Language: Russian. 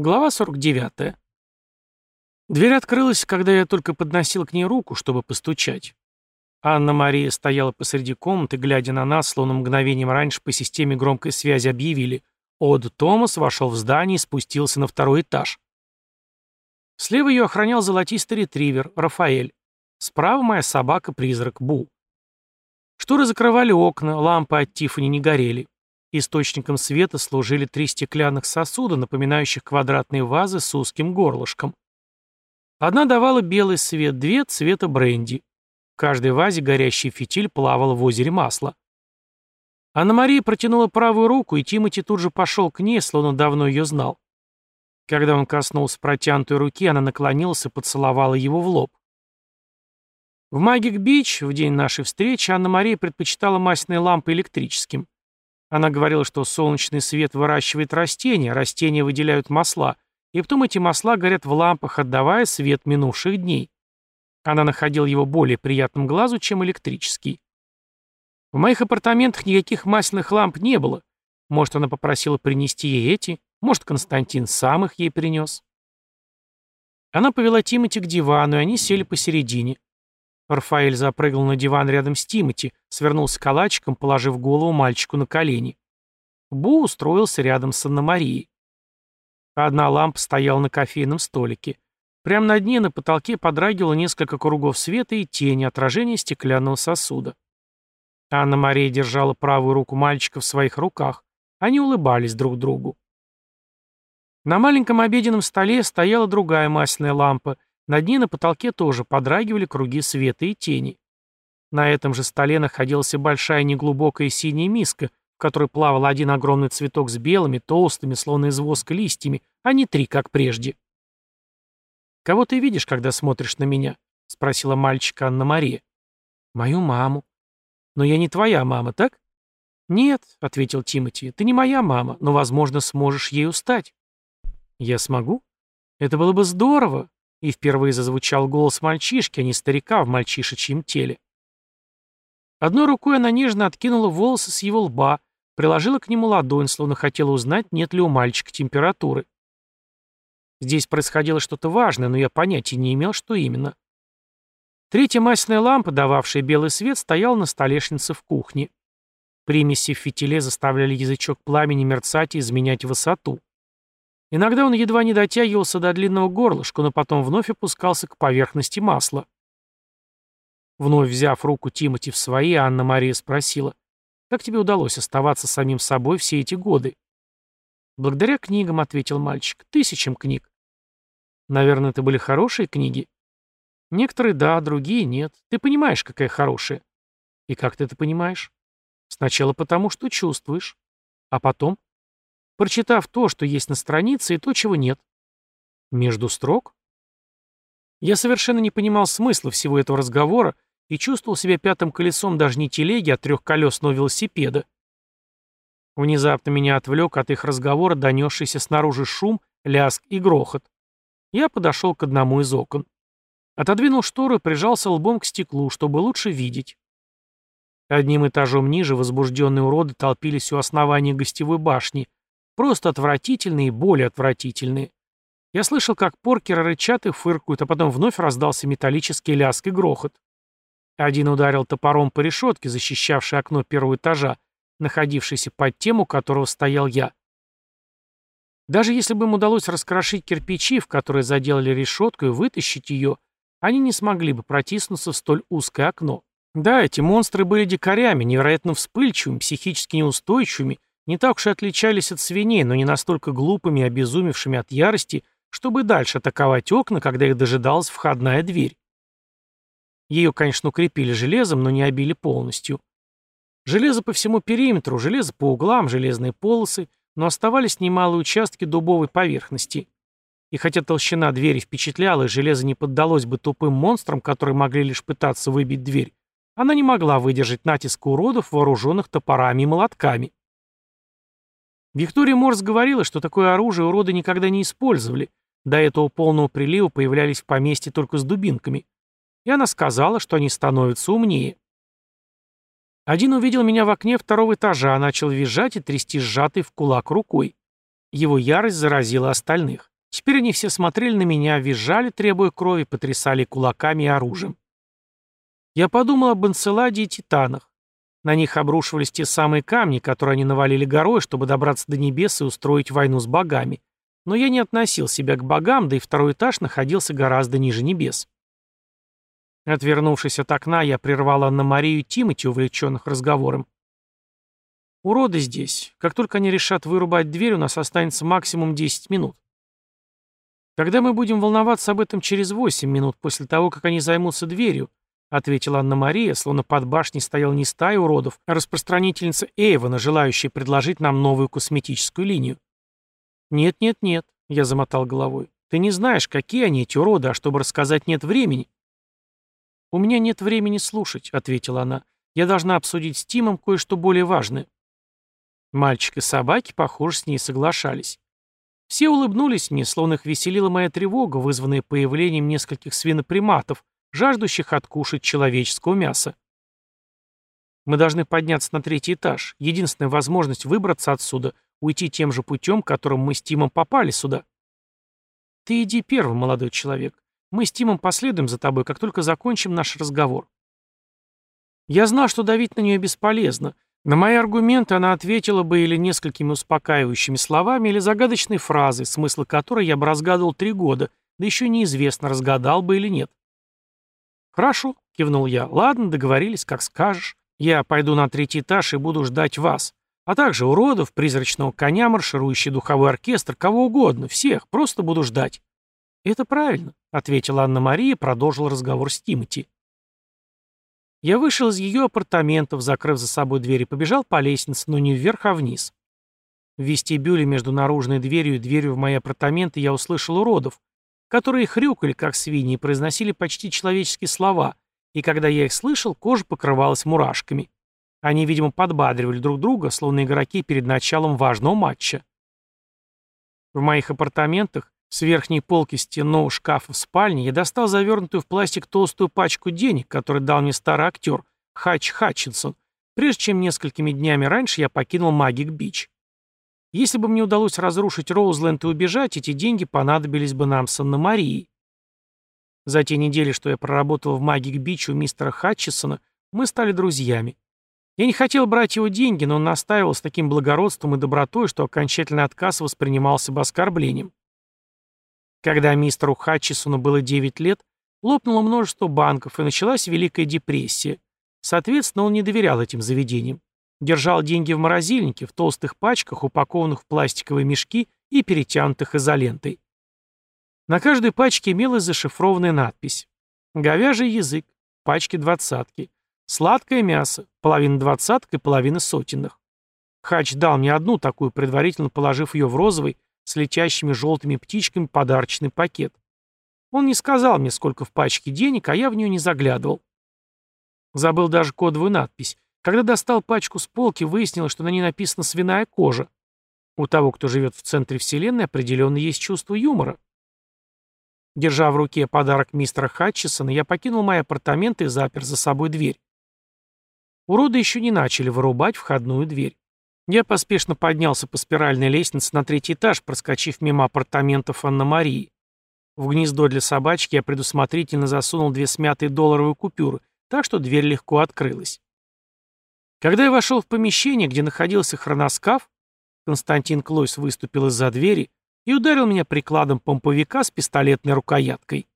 Глава 49. Дверь открылась, когда я только подносил к ней руку, чтобы постучать. Анна-Мария стояла посреди комнаты, глядя на нас, словно мгновением раньше по системе громкой связи объявили. Од Томас вошел в здание и спустился на второй этаж. Слева ее охранял золотистый ретривер, Рафаэль. Справа моя собака-призрак, Бу. Шторы закрывали окна, лампы от Тиффани не горели. Источником света служили три стеклянных сосуда, напоминающих квадратные вазы с узким горлышком. Одна давала белый свет, две — цвета бренди. В каждой вазе горящий фитиль плавал в озере масла. Анна-Мария протянула правую руку, и Тимати тут же пошел к ней, словно давно ее знал. Когда он коснулся протянутой руки, она наклонилась и поцеловала его в лоб. В Магик-Бич в день нашей встречи Анна-Мария предпочитала масляные лампы электрическим. Она говорила, что солнечный свет выращивает растения, растения выделяют масла, и потом эти масла горят в лампах, отдавая свет минувших дней. Она находила его более приятным глазу, чем электрический. В моих апартаментах никаких масляных ламп не было. Может, она попросила принести ей эти, может, Константин сам их ей принес. Она повела Тимати к дивану, и они сели посередине. Рафаэль запрыгнул на диван рядом с Тимати, свернулся калачиком, положив голову мальчику на колени. Бу устроился рядом с Анна-Марией. Одна лампа стояла на кофейном столике. Прямо над ней на потолке подрагивало несколько кругов света и тени, отражения стеклянного сосуда. Анна-Мария держала правую руку мальчика в своих руках. Они улыбались друг другу. На маленьком обеденном столе стояла другая масляная лампа, над ней на потолке тоже подрагивали круги света и тени. На этом же столе находилась большая неглубокая синяя миска, в которой плавал один огромный цветок с белыми, толстыми, словно из воска листьями, а не три, как прежде. «Кого ты видишь, когда смотришь на меня?» — спросила мальчика Анна-Мария. «Мою маму». «Но я не твоя мама, так?» «Нет», — ответил Тимати, — «ты не моя мама, но, возможно, сможешь ею стать». «Я смогу?» «Это было бы здорово», и впервые зазвучал голос мальчишки, а не старика в мальчишечьем теле. Одной рукой она нежно откинула волосы с его лба, приложила к нему ладонь, словно хотела узнать, нет ли у мальчика температуры. Здесь происходило что-то важное, но я понятия не имел, что именно. Третья масляная лампа, дававшая белый свет, стояла на столешнице в кухне. Примеси в фитиле заставляли язычок пламени мерцать и изменять высоту. Иногда он едва не дотягивался до длинного горлышка, но потом вновь опускался к поверхности масла. Вновь взяв руку Тимати в свои, Анна-Мария спросила, «Как тебе удалось оставаться самим собой все эти годы?» «Благодаря книгам», — ответил мальчик, — «тысячам книг». «Наверное, это были хорошие книги?» «Некоторые да, другие нет. Ты понимаешь, какая хорошая». «И как ты это понимаешь?» «Сначала потому, что чувствуешь. А потом?» Прочитав то, что есть на странице, и то, чего нет. Между строк? Я совершенно не понимал смысла всего этого разговора и чувствовал себя пятым колесом даже не телеги, а трехколесного велосипеда. Внезапно меня отвлек от их разговора донесшийся снаружи шум, ляск и грохот. Я подошел к одному из окон. Отодвинул шторы и прижался лбом к стеклу, чтобы лучше видеть. Одним этажом ниже возбужденные уроды толпились у основания гостевой башни, Просто отвратительные и более отвратительные. Я слышал, как поркеры рычат и фыркают, а потом вновь раздался металлический лязг и грохот. Один ударил топором по решетке, защищавшей окно первого этажа, находившейся под тем, у которого стоял я. Даже если бы им удалось раскрошить кирпичи, в которые заделали решетку, и вытащить ее, они не смогли бы протиснуться в столь узкое окно. Да, эти монстры были дикарями, невероятно вспыльчивыми, психически неустойчивыми не так уж и отличались от свиней, но не настолько глупыми и обезумевшими от ярости, чтобы дальше атаковать окна, когда их дожидалась входная дверь. Ее, конечно, укрепили железом, но не обили полностью. Железо по всему периметру, железо по углам, железные полосы, но оставались немалые участки дубовой поверхности. И хотя толщина двери впечатляла, и железо не поддалось бы тупым монстрам, которые могли лишь пытаться выбить дверь, она не могла выдержать натиска уродов, вооруженных топорами и молотками. Виктория Морс говорила, что такое оружие уроды никогда не использовали. До этого полного прилива появлялись в поместье только с дубинками. И она сказала, что они становятся умнее. Один увидел меня в окне второго этажа, начал визжать и трясти сжатой в кулак рукой. Его ярость заразила остальных. Теперь они все смотрели на меня, визжали, требуя крови, потрясали кулаками и оружием. Я подумал об Анцеладе и Титанах. На них обрушивались те самые камни, которые они навалили горой, чтобы добраться до небес и устроить войну с богами. Но я не относил себя к богам, да и второй этаж находился гораздо ниже небес. Отвернувшись от окна, я прервал Анна-Марию и Тимати, увлеченных разговором. «Уроды здесь. Как только они решат вырубать дверь, у нас останется максимум 10 минут. Тогда мы будем волноваться об этом через 8 минут после того, как они займутся дверью», ответила Анна-Мария, словно под башней стоял не стая уродов, а распространительница Эйвона, желающая предложить нам новую косметическую линию. «Нет-нет-нет», — я замотал головой. «Ты не знаешь, какие они, эти уроды, а чтобы рассказать, нет времени». «У меня нет времени слушать», — ответила она. «Я должна обсудить с Тимом кое-что более важное». Мальчик и собаки, похоже, с ней соглашались. Все улыбнулись мне, словно их веселила моя тревога, вызванная появлением нескольких свиноприматов, жаждущих откушать человеческого мяса. Мы должны подняться на третий этаж. Единственная возможность выбраться отсюда — уйти тем же путем, которым мы с Тимом попали сюда. Ты иди первым, молодой человек. Мы с Тимом последуем за тобой, как только закончим наш разговор. Я знал, что давить на нее бесполезно — на мои аргументы она ответила бы или несколькими успокаивающими словами, или загадочной фразой, смысл которой я бы разгадывал три года, да еще неизвестно, разгадал бы или нет. «Хорошо», — кивнул я, — «ладно, договорились, как скажешь. Я пойду на третий этаж и буду ждать вас, а также уродов, призрачного коня, марширующий духовой оркестр, кого угодно, всех, просто буду ждать». «Это правильно», — ответила Анна-Мария и разговор с Тимати. Я вышел из ее апартаментов, закрыв за собой дверь, и побежал по лестнице, но не вверх, а вниз. В вестибюле между наружной дверью и дверью в мои апартаменты я услышал уродов, которые хрюкали, как свиньи, и произносили почти человеческие слова, и когда я их слышал, кожа покрывалась мурашками. Они, видимо, подбадривали друг друга, словно игроки перед началом важного матча. В моих апартаментах с верхней полки стенного шкафа в спальне я достал завернутую в пластик толстую пачку денег, который дал мне старый актер Хач Хатчинсон, прежде чем несколькими днями раньше я покинул Магик Бич. Если бы мне удалось разрушить Роузленд и убежать, эти деньги понадобились бы нам с Анна-Марией. За те недели, что я проработал в Магик Бич у мистера Хатчисона, мы стали друзьями. Я не хотел брать его деньги, но он настаивал с таким благородством и добротой, что окончательный отказ воспринимался бы оскорблением. Когда мистеру Хатчисону было 9 лет, лопнуло множество банков и началась Великая депрессия. Соответственно, он не доверял этим заведениям. Держал деньги в морозильнике, в толстых пачках, упакованных в пластиковые мешки и перетянутых изолентой. На каждой пачке имелась зашифрованная надпись. Говяжий язык, пачки двадцатки. Сладкое мясо, половина двадцаток и половина сотенных. Хач дал мне одну такую, предварительно положив ее в розовый, с летящими желтыми птичками подарочный пакет. Он не сказал мне, сколько в пачке денег, а я в нее не заглядывал. Забыл даже кодовую надпись. Когда достал пачку с полки, выяснилось, что на ней написано «свиная кожа». У того, кто живет в центре вселенной, определенно есть чувство юмора. Держа в руке подарок мистера Хатчисона, я покинул мои апартаменты и запер за собой дверь. Уроды еще не начали вырубать входную дверь. Я поспешно поднялся по спиральной лестнице на третий этаж, проскочив мимо апартаментов Анна-Марии. В гнездо для собачки я предусмотрительно засунул две смятые долларовые купюры, так что дверь легко открылась. Когда я вошел в помещение, где находился хроноскаф, Константин Клойс выступил из-за двери и ударил меня прикладом помповика с пистолетной рукояткой.